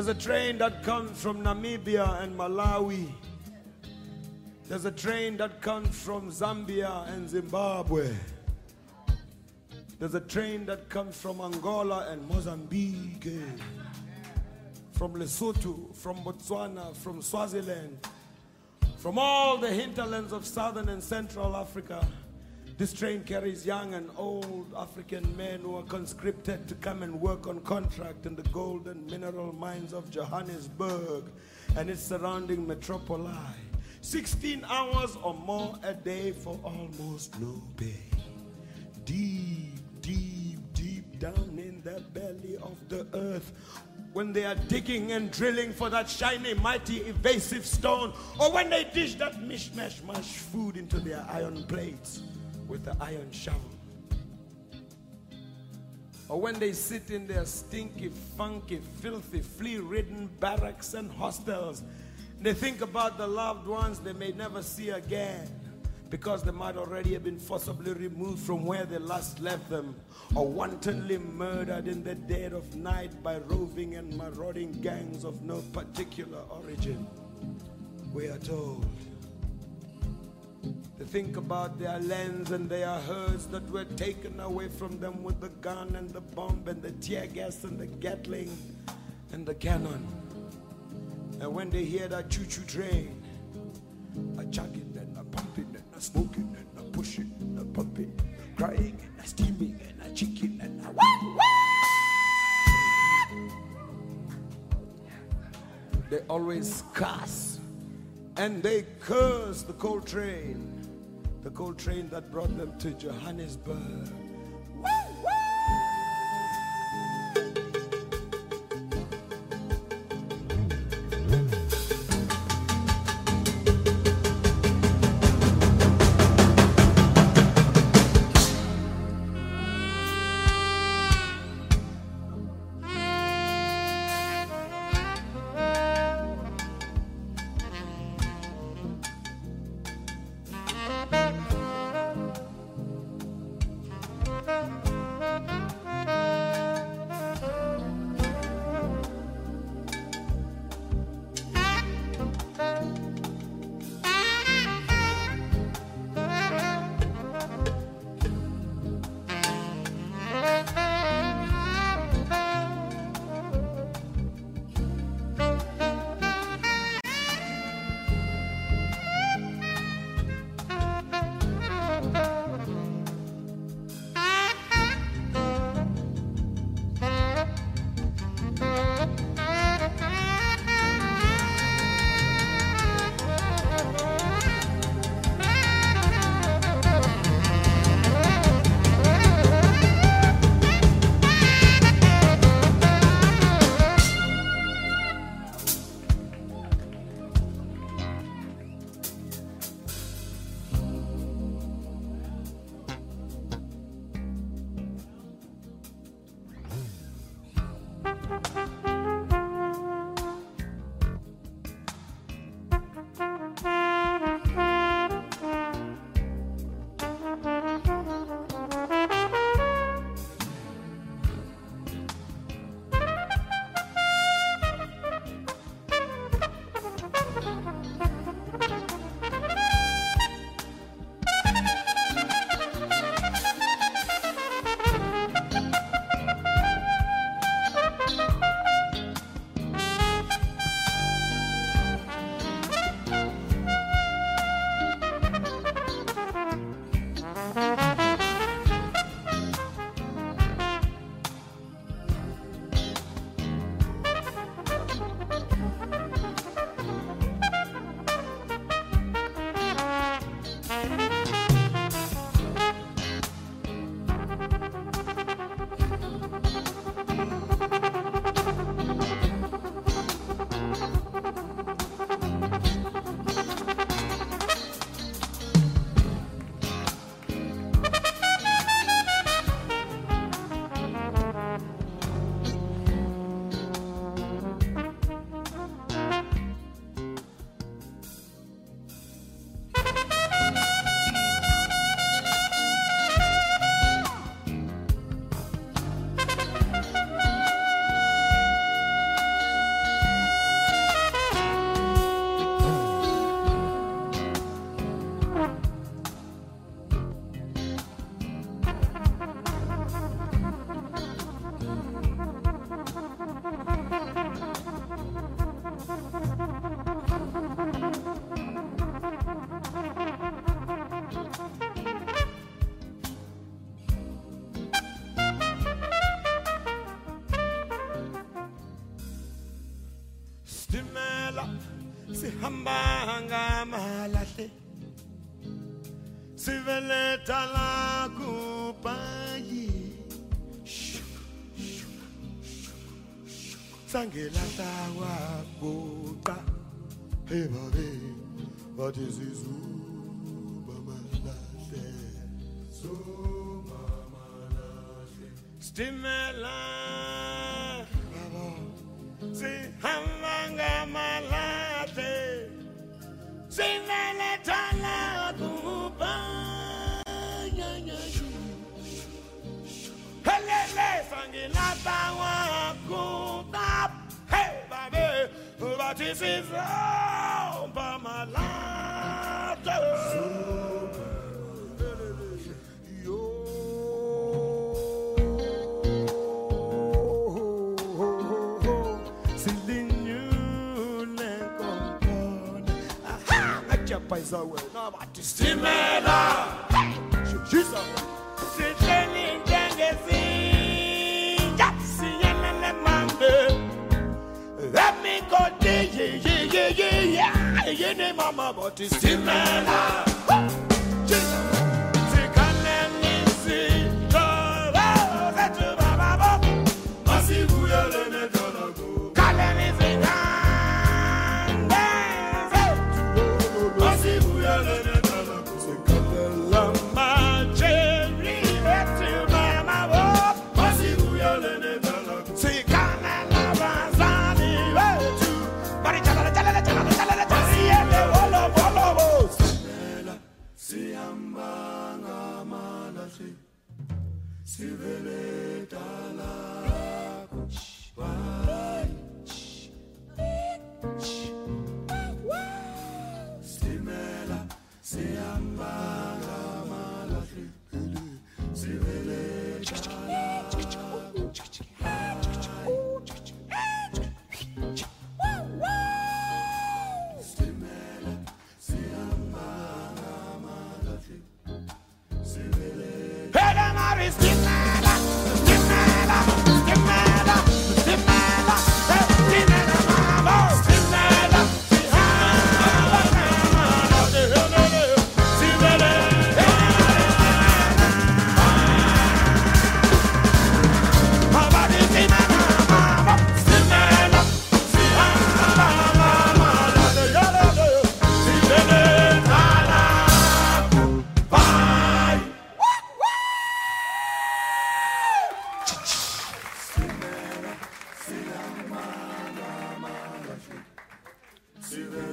There's a train that comes from Namibia and Malawi. There's a train that comes from Zambia and Zimbabwe. There's a train that comes from Angola and Mozambique. From Lesotho, from Botswana, from Swaziland, from all the hinterlands of southern and central Africa. This train carries young and old African men who are conscripted to come and work on contract in the gold and mineral mines of Johannesburg and its surrounding metropoli. 16 hours or more a day for almost no pay. Deep, deep, deep down in the belly of the earth, when they are digging and drilling for that shiny, mighty, evasive stone, or when they dish that mishmash mash food into their iron plates with the iron shovel. Or when they sit in their stinky, funky, filthy, flea ridden barracks and hostels, they think about the loved ones they may never see again because they might already have been forcibly removed from where they last left them or wantonly murdered in the dead of night by roving and marauding gangs of no particular origin. We are told. Think about their lands and their herds that were taken away from them with the gun and the bomb and the tear gas and the Gatling and the cannon. And when they hear that choo-choo train, a chugging and I pump it and I smoke it and I push it and I pump it, crying and a steaming and a chicken and I wah, wah. They always cuss and they curse the coal train, the coal train that brought them to Johannesburg. Stimela sihamba ngamalahle siveleta la kupayi sangelahla kwaguqa hey babe bathi sizuba malahle. So Stimela. Babo sihamba bathi sizuba malahle Stimela Sihleli ye yeah, yeah, ye Yene mama boti stimela Sikaleni Hey Stimela Stimela